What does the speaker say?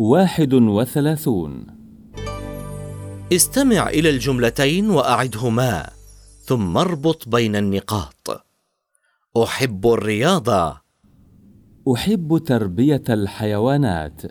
واحد وثلاثون. استمع إلى الجملتين وأعدهما ثم اربط بين النقاط. أحب الرياضة. أحب تربية الحيوانات.